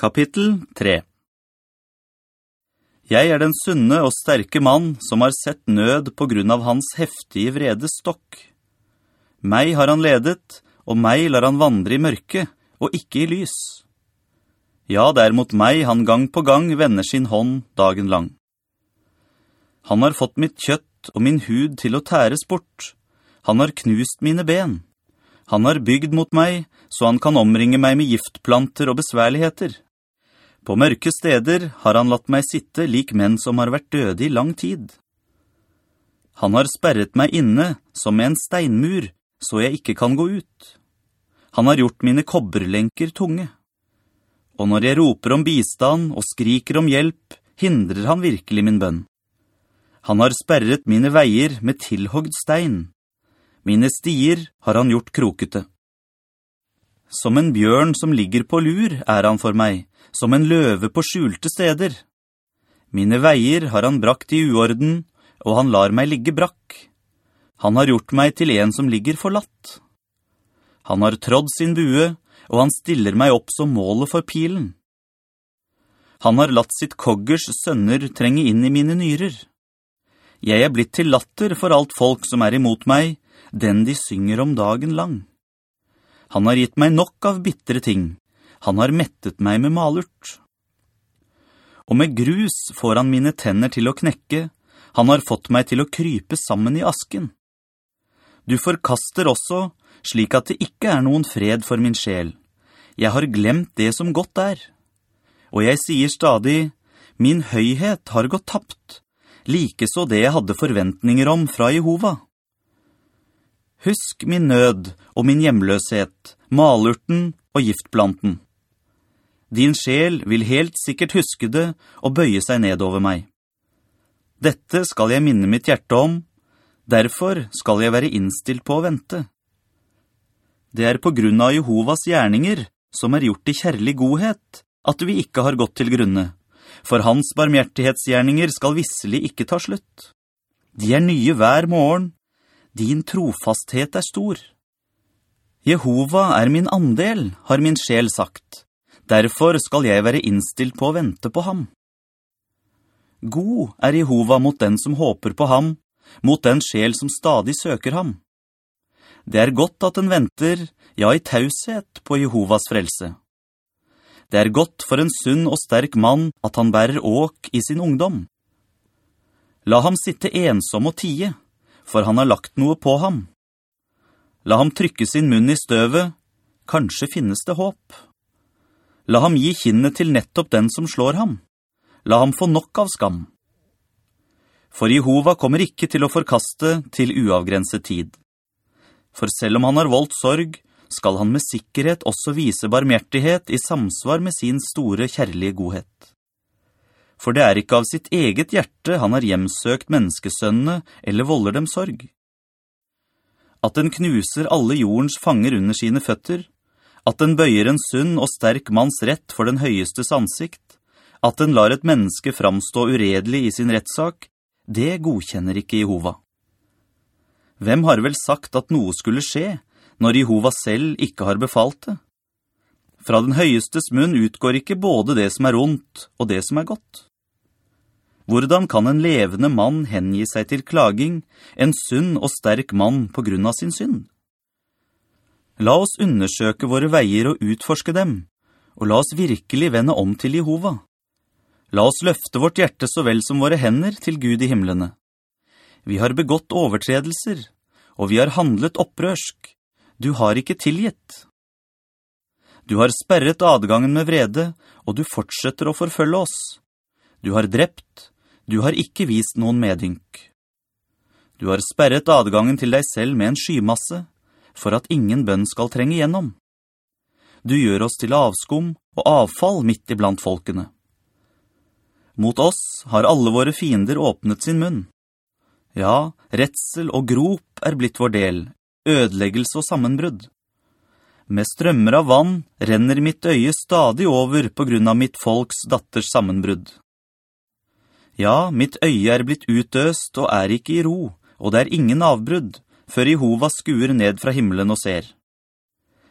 Kapittel 3 Jeg er den sunne og sterke mann som har sett nød på grunn av hans heftige vrede stokk. Meg har han ledet, og meg lar han vandre i mørke, og ikke i lys. Ja, det er mot meg han gang på gang vender sin hånd dagen lang. Han har fått mitt kjøtt og min hud til å tæres bort. Han har knust mine ben. Han har bygd mot meg, så han kan omringe meg med giftplanter og besværligheter. På mørke steder har han latt meg sitte lik menn som har vært døde i lang tid. Han har sperret meg inne som en steinmur, så jeg ikke kan gå ut. Han har gjort mine kobberlenker tunge. Og når jeg roper om bistand og skriker om hjelp, hindrer han virkelig min bønn. Han har sperret mine veier med tilhogd stein. Mine stier har han gjort krokete. Som en bjørn som ligger på lur er han for meg, som en løve på skjulte steder. Mine veier har han brakt i uorden, og han lar meg ligge brakk. Han har gjort meg til en som ligger forlatt. Han har trådd sin bue, og han stiller meg opp som målet for pilen. Han har latt sitt koggers sønner trenge inn i mine nyrer. Jeg er blitt til latter for alt folk som er imot meg, den de synger om dagen lang. Han har gitt meg nok av bittre ting, han har mettet meg med malurt. Og med grus får han mine tenner til å knekke, han har fått meg til å krype sammen i asken. Du forkaster også, slik at det ikke er noen fred for min sjel. Jeg har glemt det som godt er. Og jeg sier stadig, min høyhet har gått tapt, like så det jeg hadde forventninger om fra Jehova. Husk min nød og min hjemløshet, malurten og giftplanten. Din sjel vil helt sikkert huske det og bøye seg ned over meg. Dette skal jeg minne mitt hjerte om, derfor skal jeg være innstilt på å vente. Det er på grunn av Jehovas gjerninger, som er gjort i kjærlig godhet, at vi ikke har gått til grunne, for hans barmhjertighetsgjerninger skal visselig ikke ta slutt. De er nye hver morgen, din trofasthet er stor. Jehova er min andel, har min sjel sagt. Derfor skal jeg være innstilt på å vente på ham. God er Jehova mot den som håper på ham, mot den sjel som stadig søker ham. Det er godt at den venter, ja i taushet, på Jehovas frelse. Det er godt for en sunn og sterk mann at han bærer åk i sin ungdom. La ham sitte ensom og tie, for han har lagt noe på ham. La ham trykke sin munn i støvet, kanskje finnes det håp. La ham gi kinnet til nettopp den som slår ham. La ham få nok av skam. For Jehova kommer ikke til å forkaste til uavgrenset tid. For selv om han har voldt sorg, skal han med sikkerhet også vise barmhjertighet i samsvar med sin store kjærlige godhet. For det er ikke av sitt eget hjerte han har hjemsøkt menneskesønnene eller volder dem sorg. At den knuser alle jordens fanger under sine føtter, at den bøyer en sunn og sterk manns rett for den høyestes ansikt, at den lar et menneske framstå uredelig i sin rettsak, det godkjenner ikke Jehova. Hvem har vel sagt at noe skulle skje, når Jehova selv ikke har befalt det? Fra den høyestes munn utgår ikke både det som er ondt og det som er godt. Hvordan kan en levende mann hengi seg til klaging, en sunn og sterk mann på grunn av sin synd? La oss undersøke våre veier og utforske dem, og la oss virkelig vende om til Jehova. La oss løfte vårt hjerte så vel som våre hender til Gud i himmelene. Vi har begått overtredelser, og vi har handlet opprørsk. Du har ikke tilgitt. Du har sperret adgangen med vrede, og du fortsetter å forfølge oss. Du har drept, du har ikke vist noen medynk. Du har sperret adgangen til deg selv med en skymasse, for at ingen bønn skal trenge gjennom. Du gjør oss til avskum og avfall midt iblant folkene. Mot oss har alle våre fiender åpnet sin munn. Ja, retsel og grop er blitt vår del, ødeleggelse og sammenbrudd. Med strømmer av vann renner mitt øye stadig over på grunn av mitt folks datters sammenbrudd. Ja, mitt øye er blitt utøst og er ikke i ro, og det er ingen avbrudd, før Jehova skuer ned fra himmelen og ser.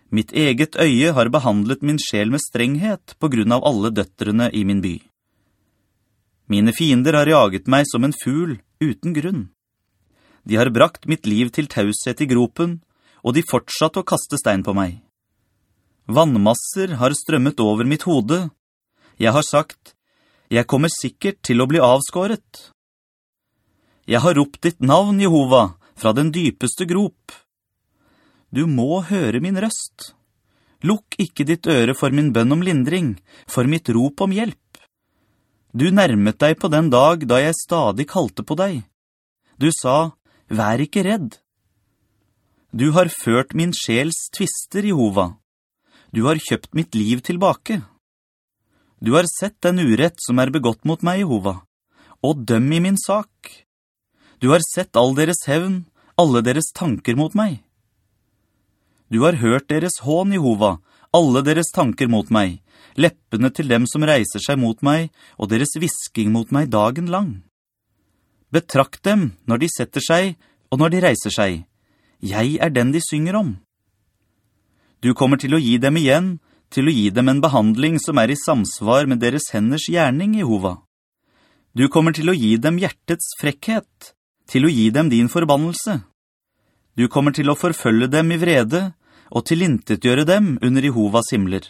Mitt eget øye har behandlet min sjel med strenghet på grunn av alle døtrene i min by. Mine fiender har jaget meg som en ful uten grunn. De har brakt mitt liv til taushet i gropen, og de fortsatte å kaste stein på meg. Vannmasser har strømmet over mitt hode. Jeg har sagt, jeg kommer sikkert til å bli avskåret. Jeg har ropt ditt navn, Jehova, fra den dypeste grop. Du må høre min røst. Lukk ikke ditt øre for min bønn om lindring, for mitt rop om hjelp. Du nærmet deg på den dag da jeg stadig kalte på deg. Du sa, vær ikke redd. Du har ført min sjels tvister, Jehova. Du har kjøpt mitt liv tilbake. Du har sett den urett som er begått mot meg, Jehova, og døm i min sak. Du har sett all deres hevn, alle deres tanker mot meg. Du har hørt deres hån, Jehova, alle deres tanker mot meg, leppene til dem som reiser seg mot meg, og deres visking mot meg dagen lang. Betrakt dem når de setter seg, og når de reiser seg. Jeg er den de synger om. Du kommer til å gi dem igjen, til å gi dem en behandling som er i samsvar med deres henders gjerning, Jehova. Du kommer til å gi dem hjertets frekkhet, til å gi dem din forbannelse. Du kommer til å forfølge dem i vrede, og tilintetgjøre dem under Jehovas himler.